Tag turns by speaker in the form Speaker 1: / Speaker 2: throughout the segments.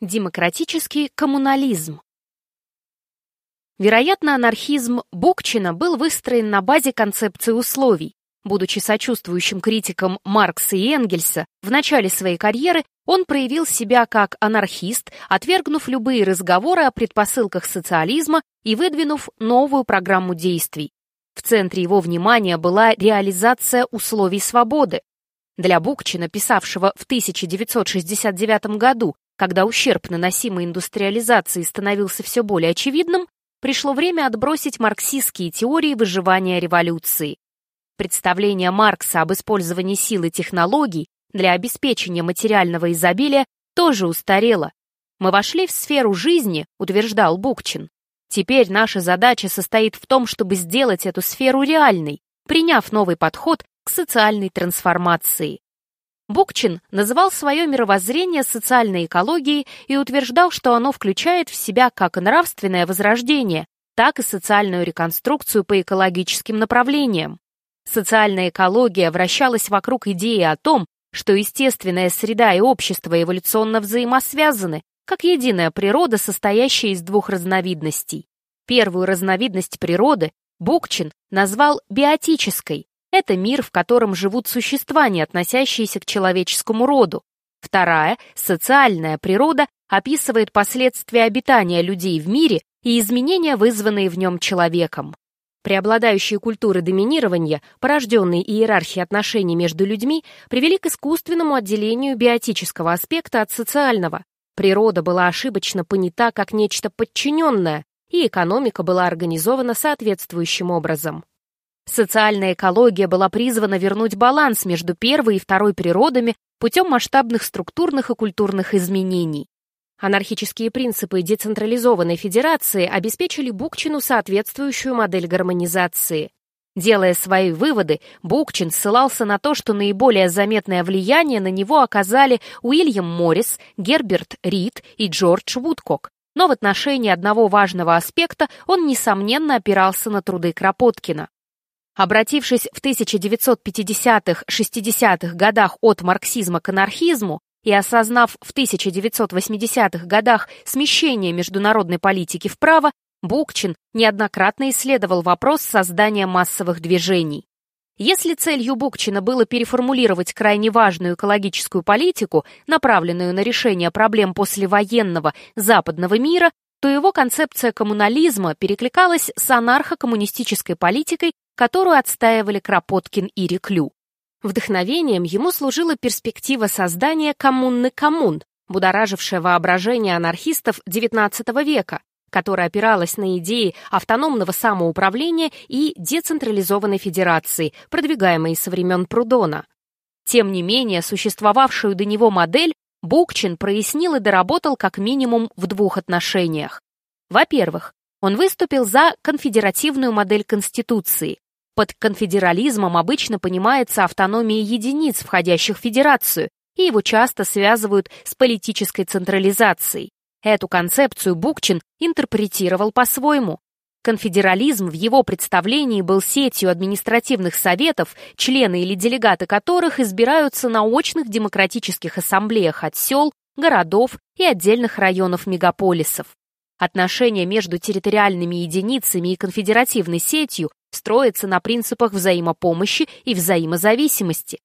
Speaker 1: Демократический коммунализм. Вероятно, анархизм Бокчина был выстроен на базе концепции условий. Будучи сочувствующим критиком Маркса и Энгельса, в начале своей карьеры он проявил себя как анархист, отвергнув любые разговоры о предпосылках социализма и выдвинув новую программу действий. В центре его внимания была реализация условий свободы. Для Букчина, писавшего в 1969 году когда ущерб, наносимый индустриализации, становился все более очевидным, пришло время отбросить марксистские теории выживания революции. Представление Маркса об использовании сил и технологий для обеспечения материального изобилия тоже устарело. Мы вошли в сферу жизни, утверждал Букчин. Теперь наша задача состоит в том, чтобы сделать эту сферу реальной, приняв новый подход к социальной трансформации. Букчин называл свое мировоззрение социальной экологией и утверждал, что оно включает в себя как нравственное возрождение, так и социальную реконструкцию по экологическим направлениям. Социальная экология вращалась вокруг идеи о том, что естественная среда и общество эволюционно взаимосвязаны, как единая природа, состоящая из двух разновидностей. Первую разновидность природы Букчин назвал биотической, это мир, в котором живут существа, не относящиеся к человеческому роду. Вторая, социальная природа, описывает последствия обитания людей в мире и изменения, вызванные в нем человеком. Преобладающие культуры доминирования, порожденные иерархией отношений между людьми, привели к искусственному отделению биотического аспекта от социального. Природа была ошибочно понята как нечто подчиненное, и экономика была организована соответствующим образом. Социальная экология была призвана вернуть баланс между первой и второй природами путем масштабных структурных и культурных изменений. Анархические принципы децентрализованной федерации обеспечили Букчину соответствующую модель гармонизации. Делая свои выводы, Букчин ссылался на то, что наиболее заметное влияние на него оказали Уильям Моррис, Герберт Рид и Джордж Вудкок. Но в отношении одного важного аспекта он, несомненно, опирался на труды Кропоткина. Обратившись в 1950-60-х годах от марксизма к анархизму и осознав в 1980-х годах смещение международной политики вправо, Букчин неоднократно исследовал вопрос создания массовых движений. Если целью Букчина было переформулировать крайне важную экологическую политику, направленную на решение проблем послевоенного западного мира, то его концепция коммунализма перекликалась с анархо-коммунистической политикой которую отстаивали Кропоткин и Реклю. Вдохновением ему служила перспектива создания коммунны коммун, будоражившая воображение анархистов XIX века, которая опиралась на идеи автономного самоуправления и децентрализованной федерации, продвигаемые со времен Прудона. Тем не менее, существовавшую до него модель Букчин прояснил и доработал как минимум в двух отношениях. Во-первых, он выступил за конфедеративную модель Конституции, под конфедерализмом обычно понимается автономия единиц, входящих в федерацию, и его часто связывают с политической централизацией. Эту концепцию Букчин интерпретировал по-своему. Конфедерализм в его представлении был сетью административных советов, члены или делегаты которых избираются на очных демократических ассамблеях от сел, городов и отдельных районов мегаполисов. Отношения между территориальными единицами и конфедеративной сетью строится на принципах взаимопомощи и взаимозависимости.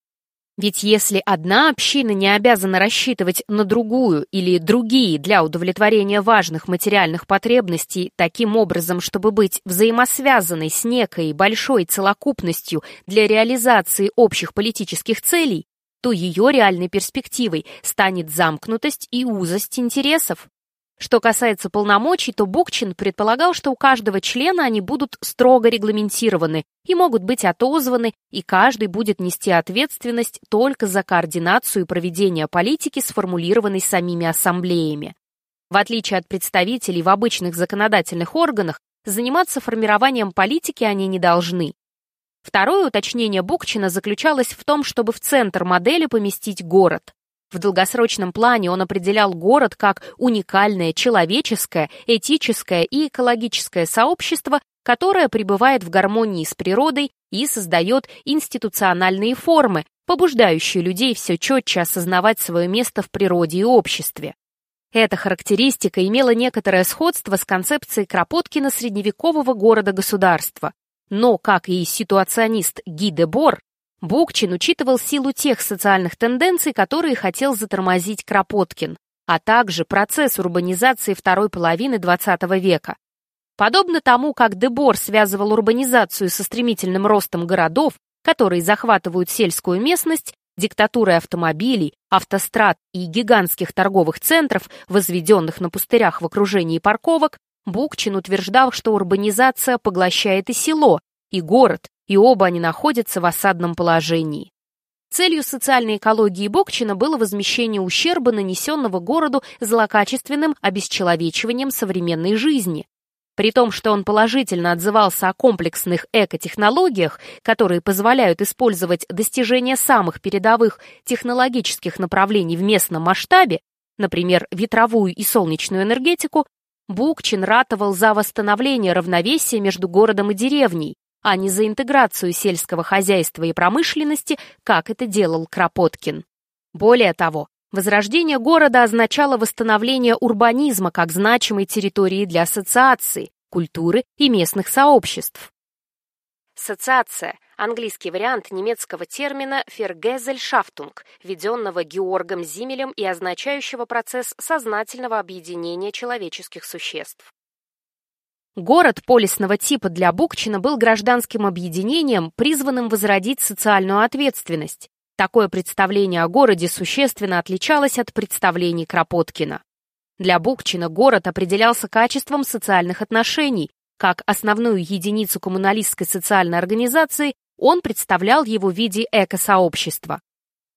Speaker 1: Ведь если одна община не обязана рассчитывать на другую или другие для удовлетворения важных материальных потребностей таким образом, чтобы быть взаимосвязанной с некой большой целокупностью для реализации общих политических целей, то ее реальной перспективой станет замкнутость и узость интересов. Что касается полномочий, то Букчин предполагал, что у каждого члена они будут строго регламентированы и могут быть отозваны, и каждый будет нести ответственность только за координацию и проведение политики, сформулированной самими ассамблеями. В отличие от представителей в обычных законодательных органах, заниматься формированием политики они не должны. Второе уточнение Букчина заключалось в том, чтобы в центр модели поместить город. В долгосрочном плане он определял город как уникальное человеческое, этическое и экологическое сообщество, которое пребывает в гармонии с природой и создает институциональные формы, побуждающие людей все четче осознавать свое место в природе и обществе. Эта характеристика имела некоторое сходство с концепцией Кропоткина средневекового города-государства. Но, как и ситуационист Ги Бор, Букчин учитывал силу тех социальных тенденций, которые хотел затормозить Кропоткин, а также процесс урбанизации второй половины XX века. Подобно тому, как Дебор связывал урбанизацию со стремительным ростом городов, которые захватывают сельскую местность, диктатурой автомобилей, автострад и гигантских торговых центров, возведенных на пустырях в окружении парковок, Букчин утверждал, что урбанизация поглощает и село, и город, и оба они находятся в осадном положении. Целью социальной экологии Бокчина было возмещение ущерба, нанесенного городу злокачественным обесчеловечиванием современной жизни. При том, что он положительно отзывался о комплексных экотехнологиях, которые позволяют использовать достижения самых передовых технологических направлений в местном масштабе, например, ветровую и солнечную энергетику, Букчин ратовал за восстановление равновесия между городом и деревней, а не за интеграцию сельского хозяйства и промышленности, как это делал Кропоткин. Более того, возрождение города означало восстановление урбанизма как значимой территории для ассоциации, культуры и местных сообществ. Социация – английский вариант немецкого термина «Vergesellschaftung», введенного Георгом Зимелем и означающего процесс сознательного объединения человеческих существ. Город полисного типа для Букчина был гражданским объединением, призванным возродить социальную ответственность. Такое представление о городе существенно отличалось от представлений Кропоткина. Для Букчина город определялся качеством социальных отношений. Как основную единицу коммуналистской социальной организации он представлял его в виде экосообщества.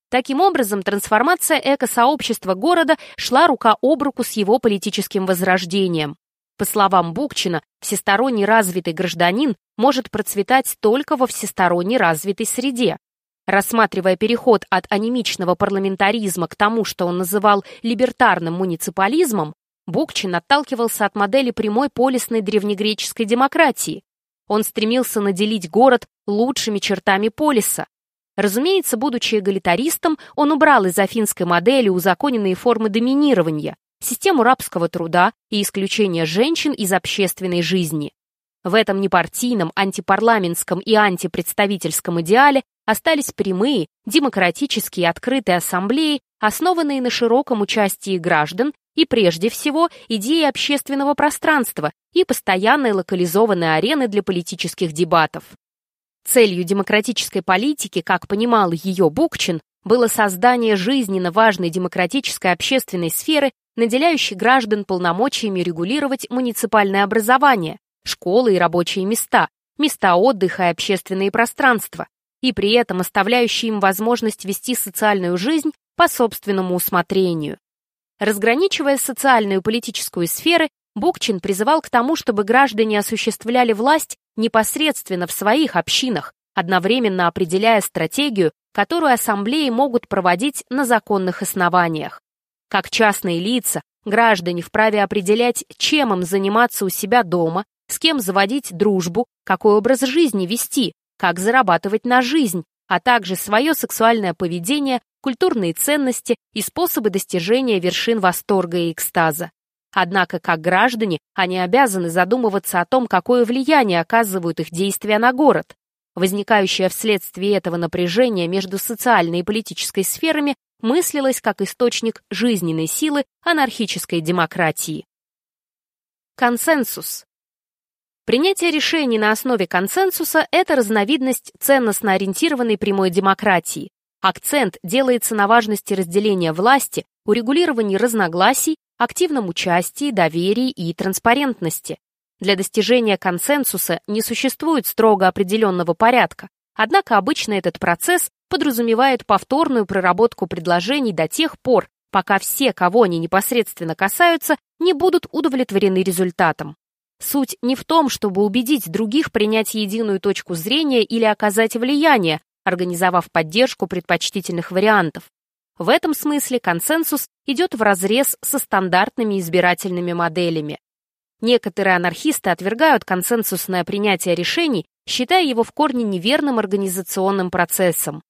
Speaker 1: Таким образом, трансформация экосообщества города шла рука об руку с его политическим возрождением. По словам Букчина, всесторонне развитый гражданин может процветать только во всесторонне развитой среде. Рассматривая переход от анемичного парламентаризма к тому, что он называл либертарным муниципализмом, Букчин отталкивался от модели прямой полисной древнегреческой демократии. Он стремился наделить город лучшими чертами полиса. Разумеется, будучи эгалитаристом, он убрал из афинской модели узаконенные формы доминирования, систему рабского труда и исключение женщин из общественной жизни. В этом непартийном, антипарламентском и антипредставительском идеале остались прямые, демократические открытые ассамблеи, основанные на широком участии граждан и, прежде всего, идеи общественного пространства и постоянной локализованной арены для политических дебатов. Целью демократической политики, как понимал ее Букчин, было создание жизненно важной демократической общественной сферы, наделяющий граждан полномочиями регулировать муниципальное образование, школы и рабочие места, места отдыха и общественные пространства, и при этом оставляющий им возможность вести социальную жизнь по собственному усмотрению. Разграничивая социальную и политическую сферы, Букчин призывал к тому, чтобы граждане осуществляли власть непосредственно в своих общинах, одновременно определяя стратегию, которую ассамблеи могут проводить на законных основаниях. Как частные лица, граждане вправе определять, чем им заниматься у себя дома, с кем заводить дружбу, какой образ жизни вести, как зарабатывать на жизнь, а также свое сексуальное поведение, культурные ценности и способы достижения вершин восторга и экстаза. Однако, как граждане, они обязаны задумываться о том, какое влияние оказывают их действия на город. Возникающее вследствие этого напряжение между социальной и политической сферами мыслилось как источник жизненной силы анархической демократии. Консенсус. Принятие решений на основе консенсуса – это разновидность ценностно ориентированной прямой демократии. Акцент делается на важности разделения власти, урегулировании разногласий, активном участии, доверии и транспарентности. Для достижения консенсуса не существует строго определенного порядка, однако обычно этот процесс подразумевает повторную проработку предложений до тех пор, пока все, кого они непосредственно касаются, не будут удовлетворены результатом. Суть не в том, чтобы убедить других принять единую точку зрения или оказать влияние, организовав поддержку предпочтительных вариантов. В этом смысле консенсус идет вразрез со стандартными избирательными моделями. Некоторые анархисты отвергают консенсусное принятие решений, считая его в корне неверным организационным процессом.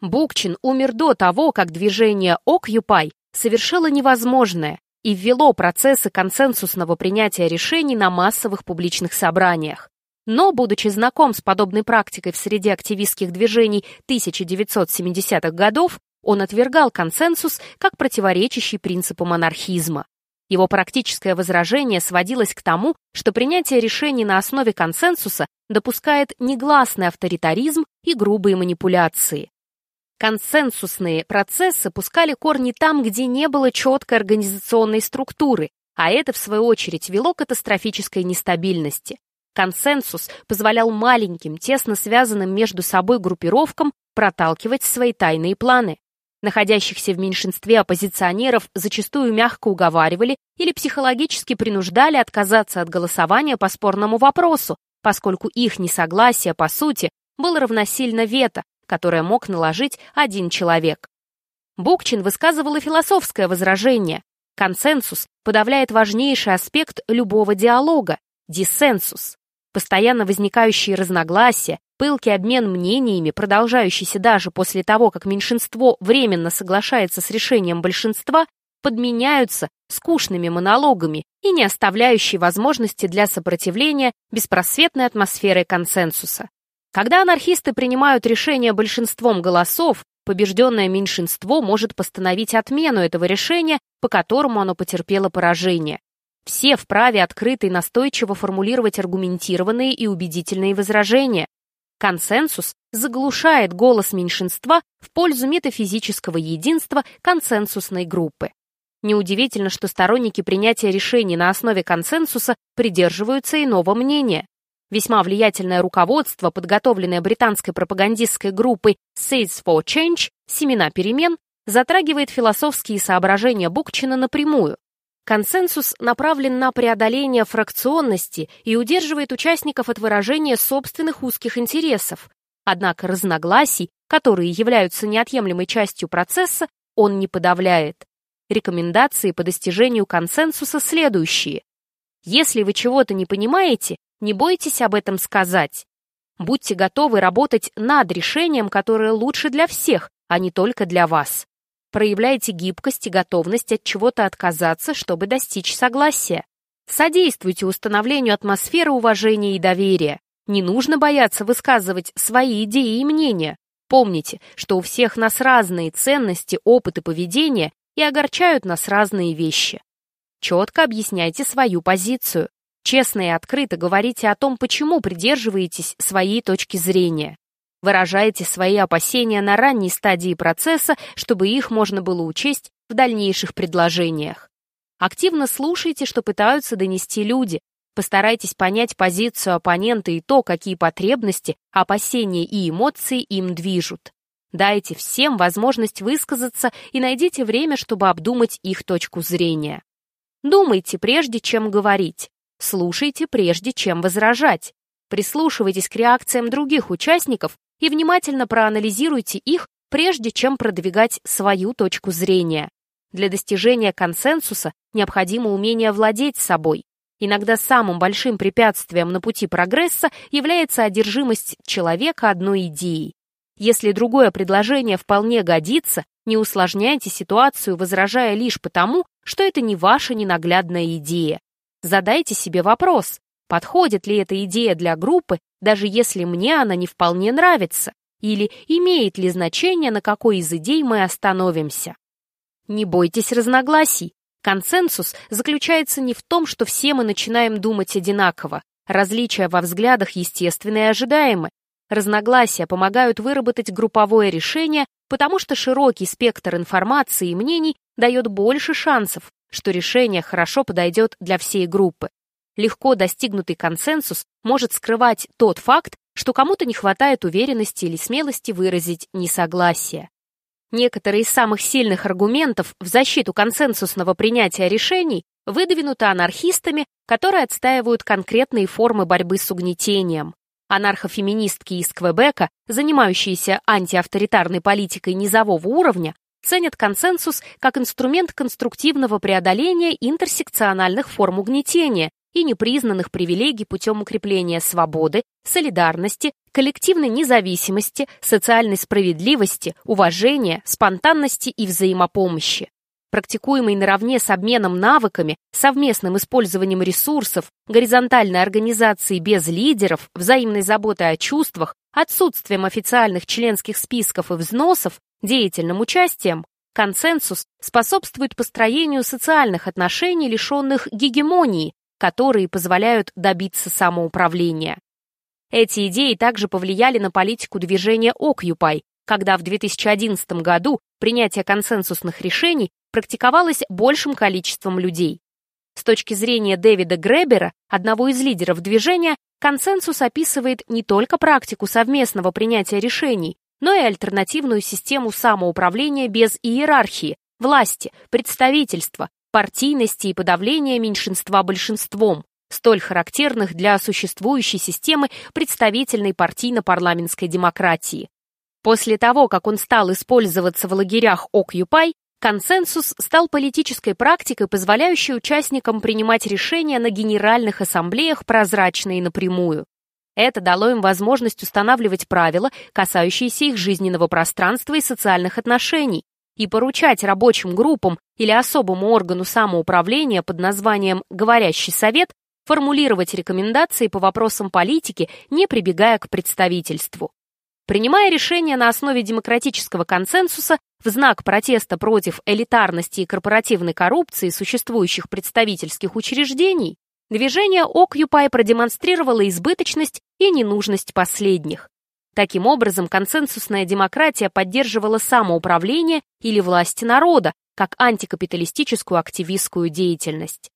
Speaker 1: Букчин умер до того, как движение Occupy совершило невозможное, и ввело процессы консенсусного принятия решений на массовых публичных собраниях. Но, будучи знаком с подобной практикой в среде активистских движений 1970-х годов, он отвергал консенсус как противоречащий принципу монархизма. Его практическое возражение сводилось к тому, что принятие решений на основе консенсуса допускает негласный авторитаризм и грубые манипуляции. Консенсусные процессы пускали корни там, где не было четкой организационной структуры, а это, в свою очередь, вело к катастрофической нестабильности. Консенсус позволял маленьким, тесно связанным между собой группировкам проталкивать свои тайные планы. Находящихся в меньшинстве оппозиционеров зачастую мягко уговаривали или психологически принуждали отказаться от голосования по спорному вопросу, поскольку их несогласие, по сути, было равносильно вето, которое мог наложить один человек. Букчин высказывал философское возражение. Консенсус подавляет важнейший аспект любого диалога – диссенсус. Постоянно возникающие разногласия, пылкий обмен мнениями, продолжающийся даже после того, как меньшинство временно соглашается с решением большинства, подменяются скучными монологами и не оставляющие возможности для сопротивления беспросветной атмосферой консенсуса. Когда анархисты принимают решение большинством голосов, побежденное меньшинство может постановить отмену этого решения, по которому оно потерпело поражение. Все вправе открыто и настойчиво формулировать аргументированные и убедительные возражения. Консенсус заглушает голос меньшинства в пользу метафизического единства консенсусной группы. Неудивительно, что сторонники принятия решений на основе консенсуса придерживаются иного мнения. Весьма влиятельное руководство, подготовленное британской пропагандистской группой Seeds for Change, «Семена перемен», затрагивает философские соображения Букчина напрямую. Консенсус направлен на преодоление фракционности и удерживает участников от выражения собственных узких интересов. Однако разногласий, которые являются неотъемлемой частью процесса, он не подавляет. Рекомендации по достижению консенсуса следующие. Если вы чего-то не понимаете, не бойтесь об этом сказать. Будьте готовы работать над решением, которое лучше для всех, а не только для вас. Проявляйте гибкость и готовность от чего-то отказаться, чтобы достичь согласия. Содействуйте установлению атмосферы уважения и доверия. Не нужно бояться высказывать свои идеи и мнения. Помните, что у всех нас разные ценности, опыт и поведение, и огорчают нас разные вещи. Четко объясняйте свою позицию. Честно и открыто говорите о том, почему придерживаетесь своей точки зрения. Выражаете свои опасения на ранней стадии процесса, чтобы их можно было учесть в дальнейших предложениях. Активно слушайте, что пытаются донести люди. Постарайтесь понять позицию оппонента и то, какие потребности, опасения и эмоции им движут. Дайте всем возможность высказаться и найдите время, чтобы обдумать их точку зрения. Думайте, прежде чем говорить. Слушайте, прежде чем возражать. Прислушивайтесь к реакциям других участников и внимательно проанализируйте их, прежде чем продвигать свою точку зрения. Для достижения консенсуса необходимо умение владеть собой. Иногда самым большим препятствием на пути прогресса является одержимость человека одной идеей. Если другое предложение вполне годится, не усложняйте ситуацию, возражая лишь потому, что это не ваша ненаглядная идея. Задайте себе вопрос, подходит ли эта идея для группы, даже если мне она не вполне нравится, или имеет ли значение, на какой из идей мы остановимся. Не бойтесь разногласий. Консенсус заключается не в том, что все мы начинаем думать одинаково. Различия во взглядах естественны и ожидаемы. Разногласия помогают выработать групповое решение, потому что широкий спектр информации и мнений дает больше шансов что решение хорошо подойдет для всей группы. Легко достигнутый консенсус может скрывать тот факт, что кому-то не хватает уверенности или смелости выразить несогласие. Некоторые из самых сильных аргументов в защиту консенсусного принятия решений выдвинуты анархистами, которые отстаивают конкретные формы борьбы с угнетением. Анархофеминистки из Квебека, занимающиеся антиавторитарной политикой низового уровня, ценят консенсус как инструмент конструктивного преодоления интерсекциональных форм угнетения и непризнанных привилегий путем укрепления свободы, солидарности, коллективной независимости, социальной справедливости, уважения, спонтанности и взаимопомощи. практикуемый наравне с обменом навыками, совместным использованием ресурсов, горизонтальной организацией без лидеров, взаимной заботой о чувствах, отсутствием официальных членских списков и взносов, деятельным участием, консенсус способствует построению социальных отношений, лишенных гегемонии, которые позволяют добиться самоуправления. Эти идеи также повлияли на политику движения Occupy, когда в 2011 году принятие консенсусных решений практиковалось большим количеством людей. С точки зрения Дэвида Гребера, одного из лидеров движения, консенсус описывает не только практику совместного принятия решений, но и альтернативную систему самоуправления без иерархии, власти, представительства, партийности и подавления меньшинства большинством, столь характерных для существующей системы представительной партийно-парламентской демократии. После того, как он стал использоваться в лагерях Occupy, консенсус стал политической практикой, позволяющей участникам принимать решения на генеральных ассамблеях прозрачно и напрямую. Это дало им возможность устанавливать правила, касающиеся их жизненного пространства и социальных отношений, и поручать рабочим группам или особому органу самоуправления под названием «говорящий совет» формулировать рекомендации по вопросам политики, не прибегая к представительству. Принимая решения на основе демократического консенсуса в знак протеста против элитарности и корпоративной коррупции существующих представительских учреждений, движение Occupy продемонстрировало избыточность и ненужность последних. Таким образом, консенсусная демократия поддерживала самоуправление или власть народа как антикапиталистическую активистскую деятельность.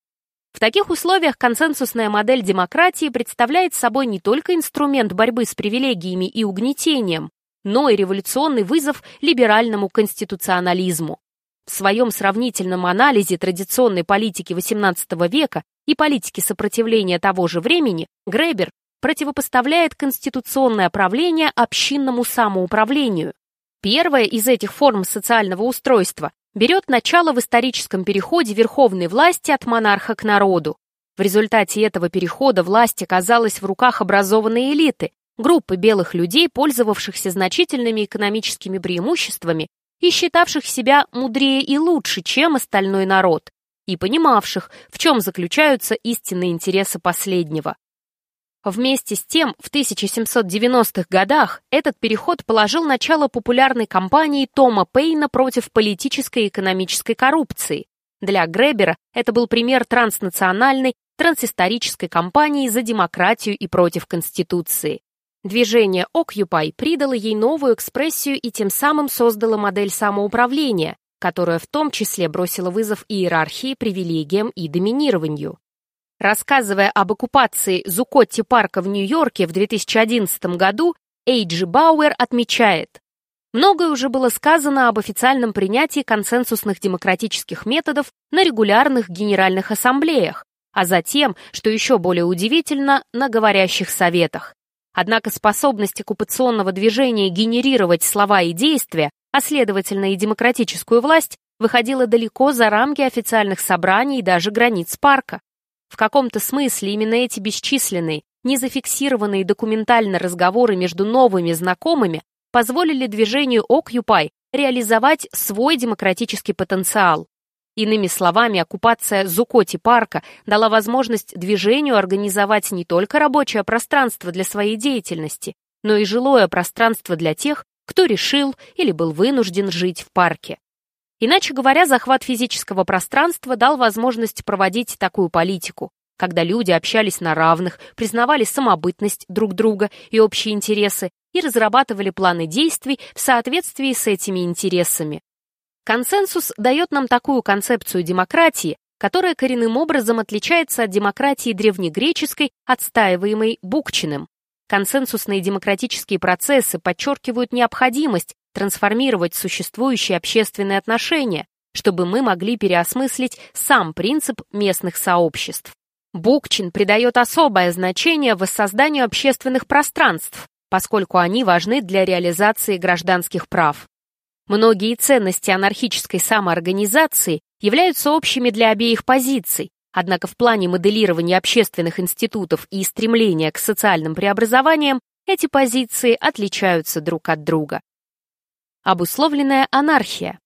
Speaker 1: В таких условиях консенсусная модель демократии представляет собой не только инструмент борьбы с привилегиями и угнетением, но и революционный вызов либеральному конституционализму. В своем сравнительном анализе традиционной политики XVIII века и политики сопротивления того же времени Гребер противопоставляет конституционное правление общинному самоуправлению. Первая из этих форм социального устройства берет начало в историческом переходе верховной власти от монарха к народу. В результате этого перехода власть оказалась в руках образованной элиты, группы белых людей, пользовавшихся значительными экономическими преимуществами и считавших себя мудрее и лучше, чем остальной народ, и понимавших, в чем заключаются истинные интересы последнего. Вместе с тем, в 1790-х годах этот переход положил начало популярной кампании Тома Пейна против политической и экономической коррупции. Для Гребера это был пример транснациональной, трансисторической кампании за демократию и против Конституции. Движение Occupy придало ей новую экспрессию и тем самым создало модель самоуправления, которая в том числе бросила вызов иерархии, привилегиям и доминированию. Рассказывая об оккупации Зукотти-парка в Нью-Йорке в 2011 году, Эйджи Бауэр отмечает, Многое уже было сказано об официальном принятии консенсусных демократических методов на регулярных генеральных ассамблеях, а затем, что еще более удивительно, на говорящих советах. Однако способность оккупационного движения генерировать слова и действия, а следовательно и демократическую власть, выходила далеко за рамки официальных собраний и даже границ парка. В каком-то смысле именно эти бесчисленные, незафиксированные документально разговоры между новыми знакомыми позволили движению Occupy реализовать свой демократический потенциал. Иными словами, оккупация Зукоти парка дала возможность движению организовать не только рабочее пространство для своей деятельности, но и жилое пространство для тех, кто решил или был вынужден жить в парке. Иначе говоря, захват физического пространства дал возможность проводить такую политику, когда люди общались на равных, признавали самобытность друг друга и общие интересы и разрабатывали планы действий в соответствии с этими интересами. Консенсус дает нам такую концепцию демократии, которая коренным образом отличается от демократии древнегреческой, отстаиваемой Букчиным. Консенсусные демократические процессы подчеркивают необходимость трансформировать существующие общественные отношения, чтобы мы могли переосмыслить сам принцип местных сообществ. Букчин придает особое значение воссозданию общественных пространств, поскольку они важны для реализации гражданских прав. Многие ценности анархической самоорганизации являются общими для обеих позиций, однако в плане моделирования общественных институтов и стремления к социальным преобразованиям эти позиции отличаются друг от друга. Обусловленная анархия.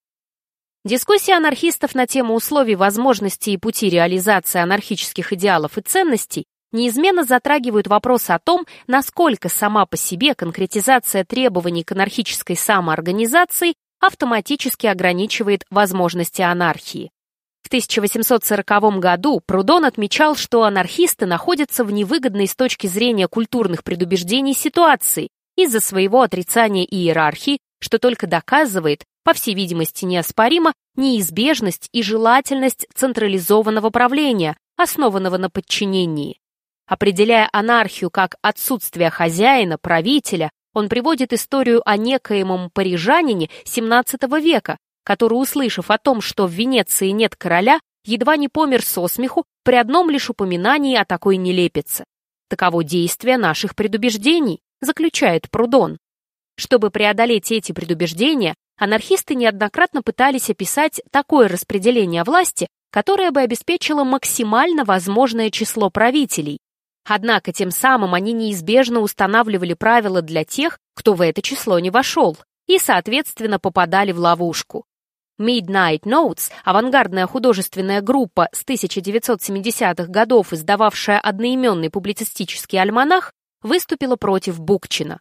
Speaker 1: Дискуссии анархистов на тему условий, возможностей и пути реализации анархических идеалов и ценностей неизменно затрагивают вопрос о том, насколько сама по себе конкретизация требований к анархической самоорганизации автоматически ограничивает возможности анархии. В 1840 году Прудон отмечал, что анархисты находятся в невыгодной с точки зрения культурных предубеждений ситуации из-за своего отрицания иерархии, что только доказывает, по всей видимости неоспоримо, неизбежность и желательность централизованного правления, основанного на подчинении. Определяя анархию как отсутствие хозяина, правителя, он приводит историю о некоемом парижанине XVII века, который, услышав о том, что в Венеции нет короля, едва не помер со смеху при одном лишь упоминании о такой нелепице. Таково действие наших предубеждений, заключает Прудон. Чтобы преодолеть эти предубеждения, анархисты неоднократно пытались описать такое распределение власти, которое бы обеспечило максимально возможное число правителей, Однако тем самым они неизбежно устанавливали правила для тех, кто в это число не вошел, и, соответственно, попадали в ловушку. Midnight Notes, авангардная художественная группа с 1970-х годов, издававшая одноименный публицистический альманах, выступила против Букчина.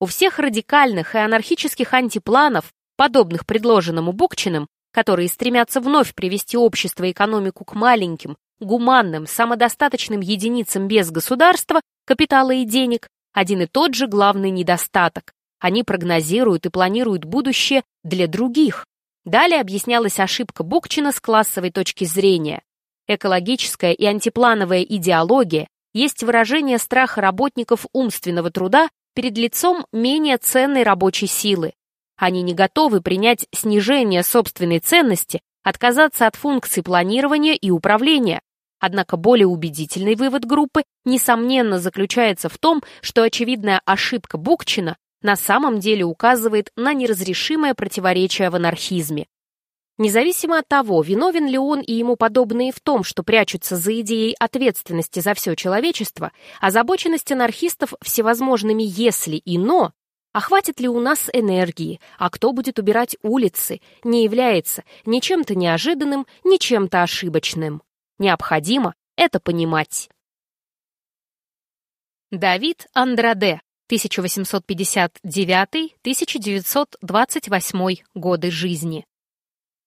Speaker 1: У всех радикальных и анархических антипланов, подобных предложенному Букчиным, которые стремятся вновь привести общество и экономику к маленьким, гуманным, самодостаточным единицам без государства, капитала и денег, один и тот же главный недостаток. Они прогнозируют и планируют будущее для других. Далее объяснялась ошибка Букчина с классовой точки зрения. Экологическая и антиплановая идеология есть выражение страха работников умственного труда перед лицом менее ценной рабочей силы. Они не готовы принять снижение собственной ценности, отказаться от функций планирования и управления, Однако более убедительный вывод группы, несомненно, заключается в том, что очевидная ошибка Букчина на самом деле указывает на неразрешимое противоречие в анархизме. Независимо от того, виновен ли он и ему подобные в том, что прячутся за идеей ответственности за все человечество, озабоченность анархистов всевозможными «если» и «но» А хватит ли у нас энергии? А кто будет убирать улицы? Не является ни чем-то неожиданным, ни чем-то ошибочным. Необходимо это понимать. Давид Андраде, 1859-1928 годы жизни.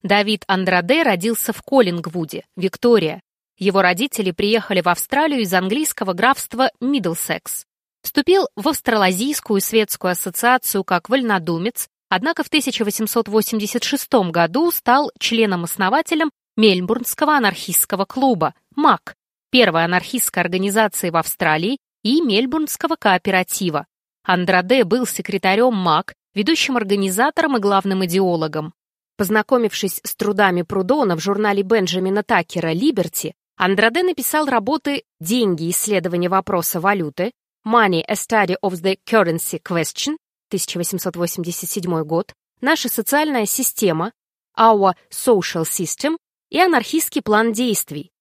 Speaker 1: Давид Андраде родился в Коллингвуде, Виктория. Его родители приехали в Австралию из английского графства Миддлсекс. Вступил в Австралазийскую светскую ассоциацию как вольнодумец, однако в 1886 году стал членом-основателем Мельбурнского анархистского клуба МАК, первой анархистской организации в Австралии и Мельбурнского кооператива. Андраде был секретарем МАК, ведущим организатором и главным идеологом. Познакомившись с трудами Прудона в журнале Бенджамина Такера «Либерти», Андраде написал работы «Деньги. Исследование вопроса валюты», «Money. A Study of the Currency Question» 1887 год, «Наша социальная система», «Our Social System» и анархистский план действий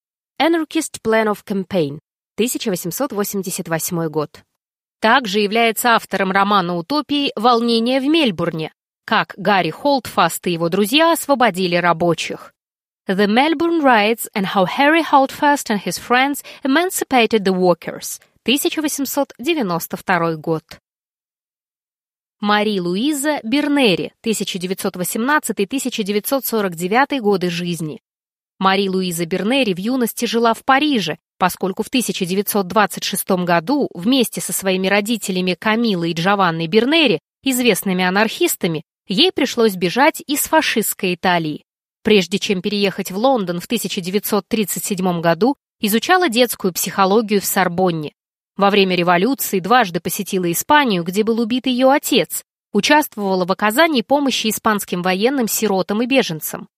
Speaker 1: Anarchist Plan of Campaign 1888 год. Также является автором романа «Утопии. Волнение в Мельбурне», как Гарри Холтфаст и его друзья освободили рабочих. The Melbourne Riots and How Harry Holdfast and His Friends Emancipated the Workers, 1892 год. Мари Луиза Бернери, 1918-1949 годы жизни. Мари-Луиза Бернери в юности жила в Париже, поскольку в 1926 году вместе со своими родителями Камилой и Джованной Бернери, известными анархистами, ей пришлось бежать из фашистской Италии. Прежде чем переехать в Лондон в 1937 году, изучала детскую психологию в Сорбонне. Во время революции дважды посетила Испанию, где был убит ее отец, участвовала в оказании помощи испанским военным, сиротам и беженцам.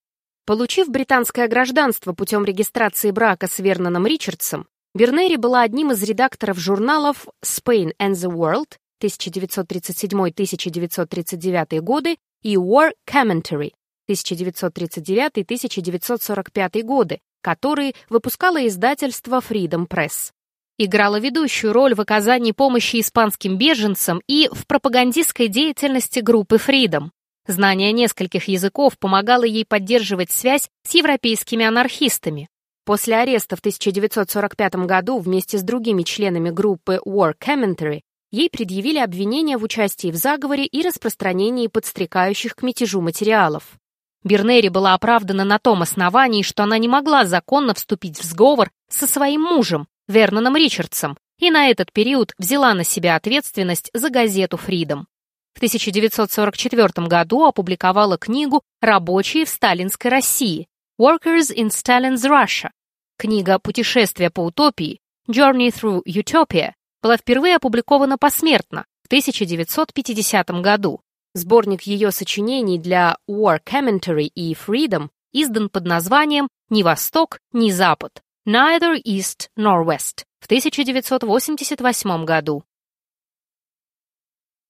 Speaker 1: Получив британское гражданство путем регистрации брака с Верноном Ричардсом, Бернери была одним из редакторов журналов Spain and the World 1937-1939 годы и War Commentary 1939-1945 годы, которые выпускало издательство Freedom Press. Играла ведущую роль в оказании помощи испанским беженцам и в пропагандистской деятельности группы Freedom. Знание нескольких языков помогало ей поддерживать связь с европейскими анархистами. После ареста в 1945 году вместе с другими членами группы War Commentary ей предъявили обвинения в участии в заговоре и распространении подстрекающих к мятежу материалов. Бернери была оправдана на том основании, что она не могла законно вступить в сговор со своим мужем, Верноном Ричардсом, и на этот период взяла на себя ответственность за газету «Фридом». В 1944 году опубликовала книгу «Рабочие в сталинской России» «Workers in Stalin's Russia». Книга «Путешествие по утопии» «Journey through Utopia» была впервые опубликована посмертно в 1950 году. Сборник ее сочинений для War Commentary и Freedom издан под названием «Ни Восток, ни Запад» Neither East nor West в 1988 году.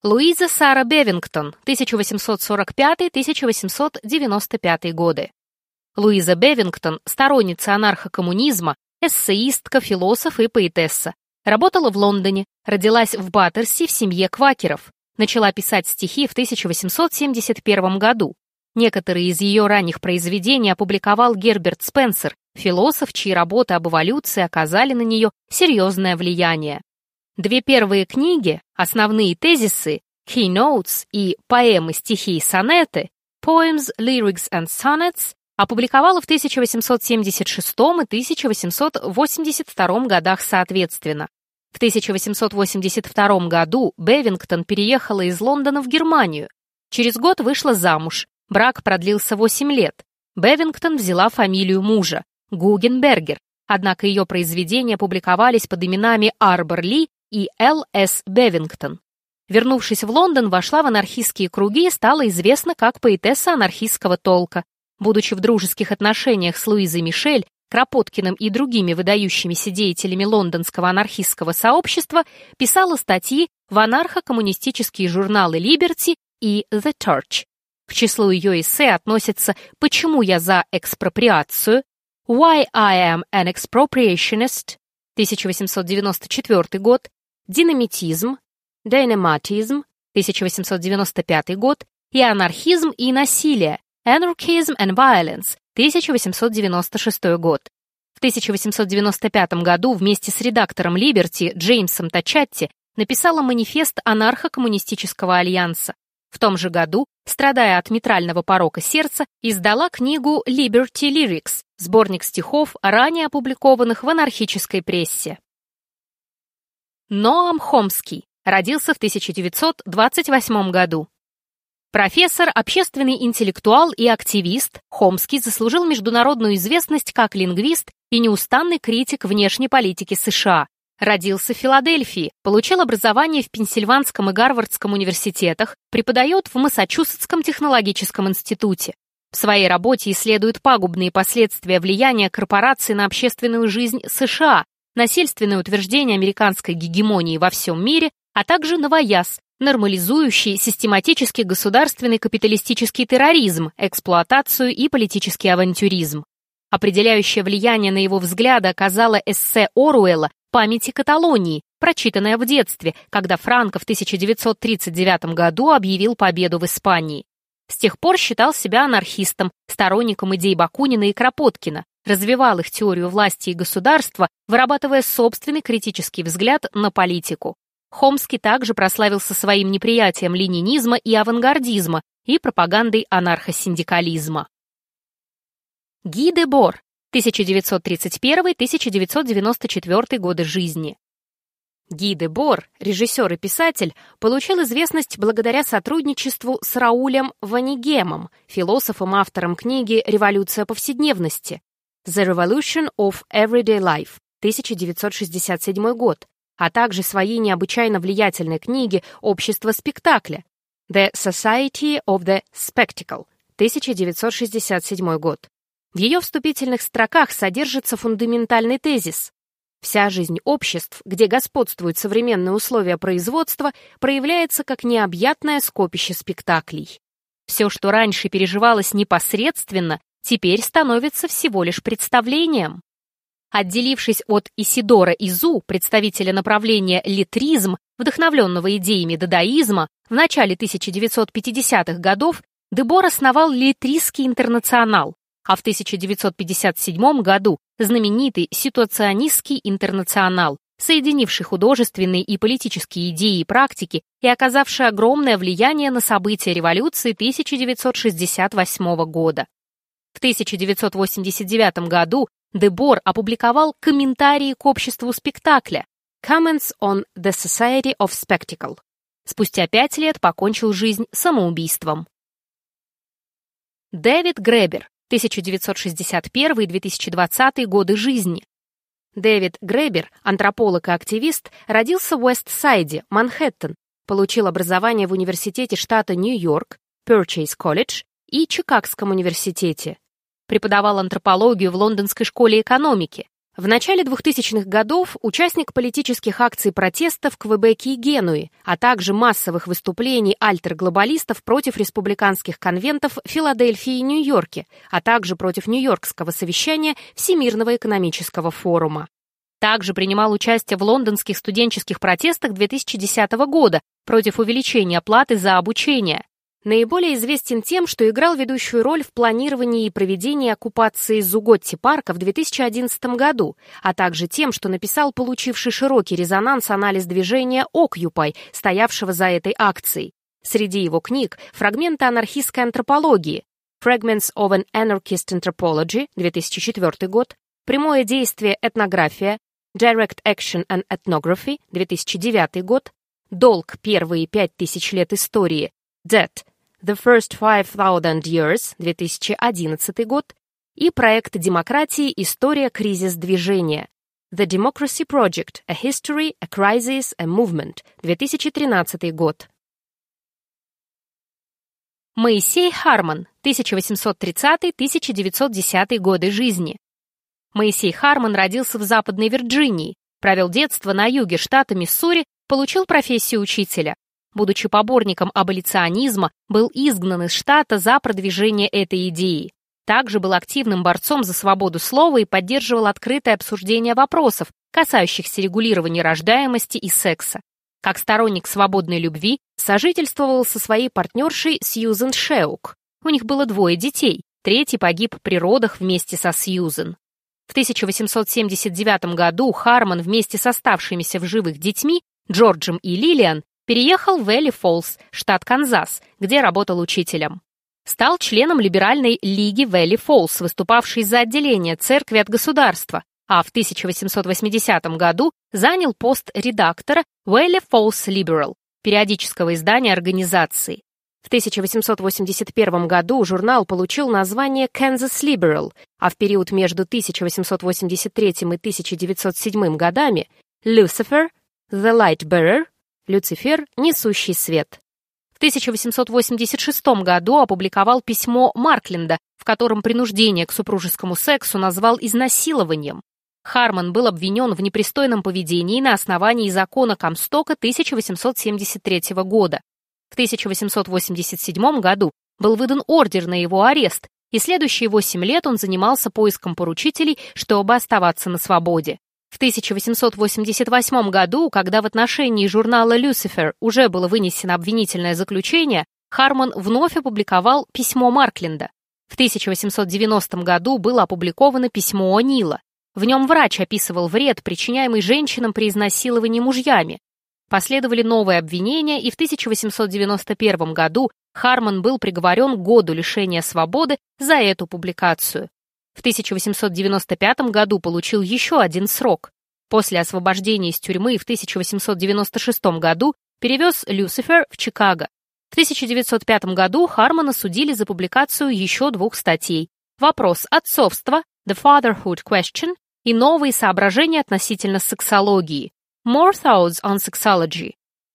Speaker 1: Луиза Сара Бевингтон, 1845-1895 годы. Луиза Бевингтон – сторонница анархокоммунизма, эссеистка, философ и поэтесса. Работала в Лондоне, родилась в Баттерси в семье квакеров. Начала писать стихи в 1871 году. Некоторые из ее ранних произведений опубликовал Герберт Спенсер, философ, чьи работы об эволюции оказали на нее серьезное влияние. Две первые книги, основные тезисы, Keynotes и поэмы, стихи и сонеты, Poems, Lyrics and Sonnets, опубликовала в 1876 и 1882 годах соответственно. В 1882 году Бевингтон переехала из Лондона в Германию. Через год вышла замуж, брак продлился 8 лет. Бевингтон взяла фамилию мужа, Гугенбергер, однако ее произведения публиковались под именами Арбор Ли и Л. С. Бевингтон. Вернувшись в Лондон, вошла в анархистские круги и стала известна как поэтесса анархистского толка. Будучи в дружеских отношениях с Луизой Мишель, Кропоткиным и другими выдающимися деятелями лондонского анархистского сообщества, писала статьи в анархо-коммунистические журналы «Либерти» и «The Torch». К числу ее эссе относятся «Почему я за экспроприацию», Why I Am an Expropriationist, 1894 год, Динамитизм, Дynamatism, 1895 год и Анархизм и насилие, Anarchism and Violence, 1896 год. В 1895 году вместе с редактором Liberty Джеймсом Тачатти написала манифест анархо-коммунистического альянса. В том же году, страдая от митрального порока сердца, издала книгу Liberty Lyrics, сборник стихов, ранее опубликованных в анархической прессе. Ноам Хомский родился в 1928 году. Профессор, общественный интеллектуал и активист, Хомский заслужил международную известность как лингвист и неустанный критик внешней политики США, Родился в Филадельфии, получил образование в Пенсильванском и Гарвардском университетах, преподает в Массачусетском технологическом институте. В своей работе исследует пагубные последствия влияния корпораций на общественную жизнь США, насильственное утверждение американской гегемонии во всем мире, а также новояз, нормализующий систематический государственный капиталистический терроризм, эксплуатацию и политический авантюризм. Определяющее влияние на его взгляды оказало эссе Оруэлла памяти Каталонии, прочитанная в детстве, когда Франко в 1939 году объявил победу в Испании. С тех пор считал себя анархистом, сторонником идей Бакунина и Кропоткина, развивал их теорию власти и государства, вырабатывая собственный критический взгляд на политику. Хомский также прославился своим неприятием ленинизма и авангардизма и пропагандой анархосиндикализма. Ги де Бор 1931-1994 годы жизни. Ги де Бор, режиссер и писатель, получил известность благодаря сотрудничеству с Раулем Ванигемом, философом-автором книги «Революция повседневности» «The Revolution of Everyday Life» 1967 год, а также своей необычайно влиятельной книги «Общество спектакля» «The Society of the Spectacle» 1967 год. В ее вступительных строках содержится фундаментальный тезис. Вся жизнь обществ, где господствуют современные условия производства, проявляется как необъятное скопище спектаклей. Все, что раньше переживалось непосредственно, теперь становится всего лишь представлением. Отделившись от Исидора Изу, представителя направления литризм, вдохновленного идеями дадаизма, в начале 1950-х годов Дебор основал Литрийский интернационал, а в 1957 году знаменитый ситуационистский интернационал, соединивший художественные и политические идеи и практики и оказавший огромное влияние на события революции 1968 года. В 1989 году Дебор опубликовал комментарии к обществу спектакля Comments on the Society of Spectacle. Спустя пять лет покончил жизнь самоубийством. Дэвид Гребер, 1961-2020 годы жизни. Дэвид Гребер, антрополог и активист, родился в Уэст-Сайде, Манхэттен, получил образование в университете штата Нью-Йорк, Purchase College и Чикагском университете. Преподавал антропологию в Лондонской школе экономики. В начале 2000-х годов участник политических акций протеста в Квебеке и Генуи, а также массовых выступлений альтер-глобалистов против республиканских конвентов в Филадельфии и Нью-Йорке, а также против Нью-Йоркского совещания Всемирного экономического форума. Также принимал участие в лондонских студенческих протестах 2010 года против увеличения оплаты за обучение, Наиболее известен тем, что играл ведущую роль в планировании и проведении оккупации Зуготти-парка в 2011 году, а также тем, что написал получивший широкий резонанс анализ движения Occupy, стоявшего за этой акцией. Среди его книг фрагменты анархистской антропологии Fragments of an Anarchist Anthropology 2004 год, Прямое действие этнография Direct Action and Ethnography 2009 год, Долг первые пять тысяч лет истории Debt The First Five Thousand Years, 2011 год, и проект демократии «История. Кризис движения» The Democracy Project – A History, a Crisis, a Movement, 2013 год. Моисей Харман, 1830-1910 годы жизни. Моисей Харман родился в Западной Вирджинии, провел детство на юге штата Миссури, получил профессию учителя будучи поборником аболиционизма, был изгнан из штата за продвижение этой идеи. Также был активным борцом за свободу слова и поддерживал открытое обсуждение вопросов, касающихся регулирования рождаемости и секса. Как сторонник свободной любви, сожительствовал со своей партнершей Сьюзен Шеук. У них было двое детей, третий погиб при родах вместе со Сьюзен. В 1879 году Харман вместе с оставшимися в живых детьми Джорджем и Лилиан Переехал в Элли Фоллс, штат Канзас, где работал учителем. Стал членом либеральной лиги Вэлли Фоллс, выступавшей за отделение церкви от государства, а в 1880 году занял пост редактора Вэлли Фоллс Liberal, периодического издания организации. В 1881 году журнал получил название Kansas Liberal, а в период между 1883 и 1907 годами Lucifer, The Light Bearer Люцифер, несущий свет. В 1886 году опубликовал письмо Маркленда, в котором принуждение к супружескому сексу назвал изнасилованием. Харман был обвинен в непристойном поведении на основании закона Комстока 1873 года. В 1887 году был выдан ордер на его арест, и следующие 8 лет он занимался поиском поручителей, чтобы оставаться на свободе. В 1888 году, когда в отношении журнала «Люцифер» уже было вынесено обвинительное заключение, Харман вновь опубликовал письмо Маркленда. В 1890 году было опубликовано письмо О'Нила. В нем врач описывал вред, причиняемый женщинам при изнасиловании мужьями. Последовали новые обвинения, и в 1891 году Харман был приговорен к году лишения свободы за эту публикацию. В 1895 году получил еще один срок. После освобождения из тюрьмы в 1896 году перевез Люцифер в Чикаго. В 1905 году Хармона судили за публикацию еще двух статей «Вопрос отцовства» «The Fatherhood Question» и «Новые соображения относительно сексологии» «More Thoughts on Sexology».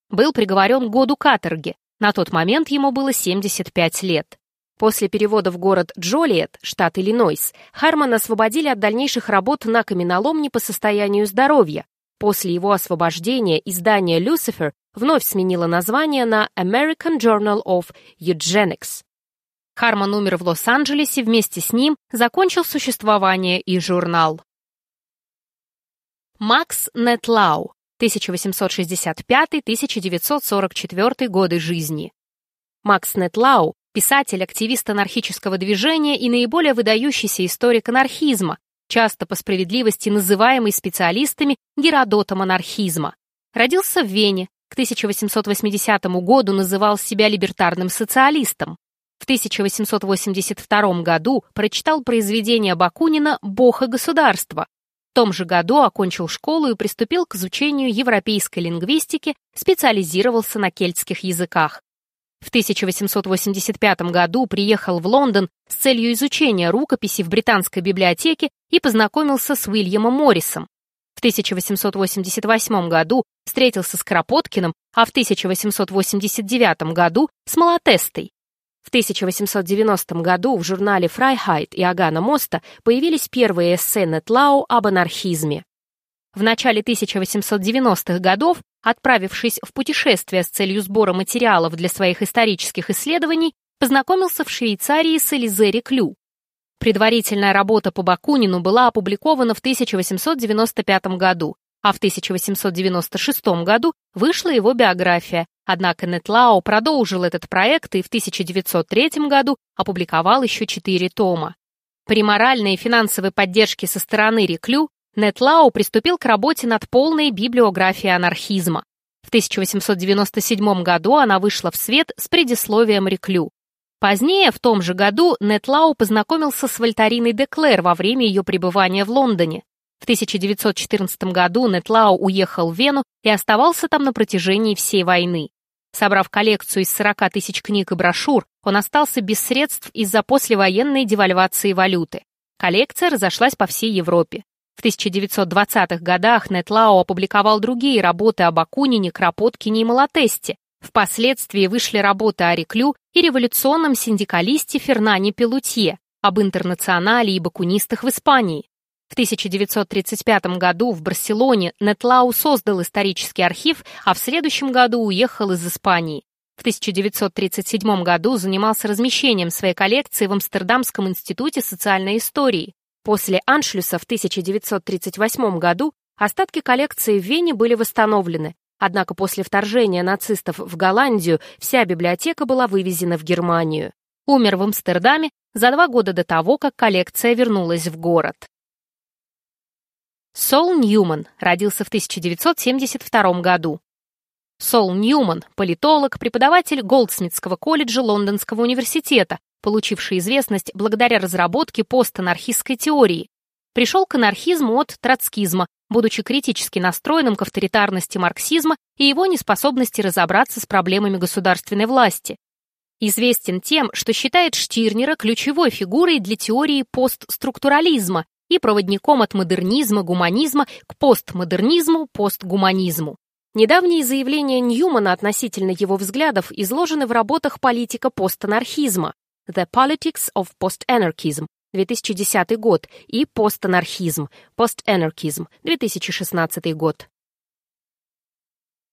Speaker 1: Был приговорен году каторги. На тот момент ему было 75 лет. После перевода в город Джолиет, штат Иллинойс, Хармана освободили от дальнейших работ на каменоломне по состоянию здоровья. После его освобождения издание «Люцифер» вновь сменило название на American Journal of Eugenics. Харман умер в Лос-Анджелесе, вместе с ним закончил существование и журнал. Макс Нетлау, 1865-1944 годы жизни. Макс Нетлау Писатель, активист анархического движения и наиболее выдающийся историк анархизма, часто по справедливости называемый специалистами Геродотом анархизма. Родился в Вене, к 1880 году называл себя либертарным социалистом. В 1882 году прочитал произведение Бакунина «Бог и государство». В том же году окончил школу и приступил к изучению европейской лингвистики, специализировался на кельтских языках. В 1885 году приехал в Лондон с целью изучения рукописей в британской библиотеке и познакомился с Уильямом Моррисом. В 1888 году встретился с Кропоткиным, а в 1889 году с Малатестой. В 1890 году в журнале «Freiheit» Иоганна Моста появились первые эссе Нетлау об анархизме. В начале 1890-х годов, отправившись в путешествие с целью сбора материалов для своих исторических исследований, познакомился в Швейцарии с Элизе Реклю. Предварительная работа по Бакунину была опубликована в 1895 году, а в 1896 году вышла его биография, однако Нетлау продолжил этот проект и в 1903 году опубликовал еще четыре тома. При моральной и финансовой поддержке со стороны Реклю Нетлау приступил к работе над полной библиографией анархизма. В 1897 году она вышла в свет с предисловием Реклю. Позднее, в том же году, Нетлау познакомился с Вольтариной Деклер во время ее пребывания в Лондоне. В 1914 году Нетлау уехал в Вену и оставался там на протяжении всей войны. Собрав коллекцию из 40 тысяч книг и брошюр, он остался без средств из-за послевоенной девальвации валюты. Коллекция разошлась по всей Европе. В 1920-х годах Нетлау опубликовал другие работы об Акунине, Кропоткине и Малатесте. Впоследствии вышли работы о Реклю и революционном синдикалисте Фернане Пелутье, об интернационале и бакунистах в Испании. В 1935 году в Барселоне Нетлау создал исторический архив, а в следующем году уехал из Испании. В 1937 году занимался размещением своей коллекции в Амстердамском институте социальной истории. После Аншлюса в 1938 году остатки коллекции в Вене были восстановлены, однако после вторжения нацистов в Голландию вся библиотека была вывезена в Германию. Умер в Амстердаме за два года до того, как коллекция вернулась в город. Сол Ньюман родился в 1972 году. Сол Ньюман – политолог, преподаватель Голдсмитского колледжа Лондонского университета, получивший известность благодаря разработке постанархистской теории. Пришел к анархизму от троцкизма, будучи критически настроенным к авторитарности марксизма и его неспособности разобраться с проблемами государственной власти. Известен тем, что считает Штирнера ключевой фигурой для теории постструктурализма и проводником от модернизма, гуманизма к постмодернизму, постгуманизму. Недавние заявления Ньюмана относительно его взглядов изложены в работах политика постанархизма The Politics of Post-Anarchism 2010 год и Постанархизм, Post-Anarchism 2016 год.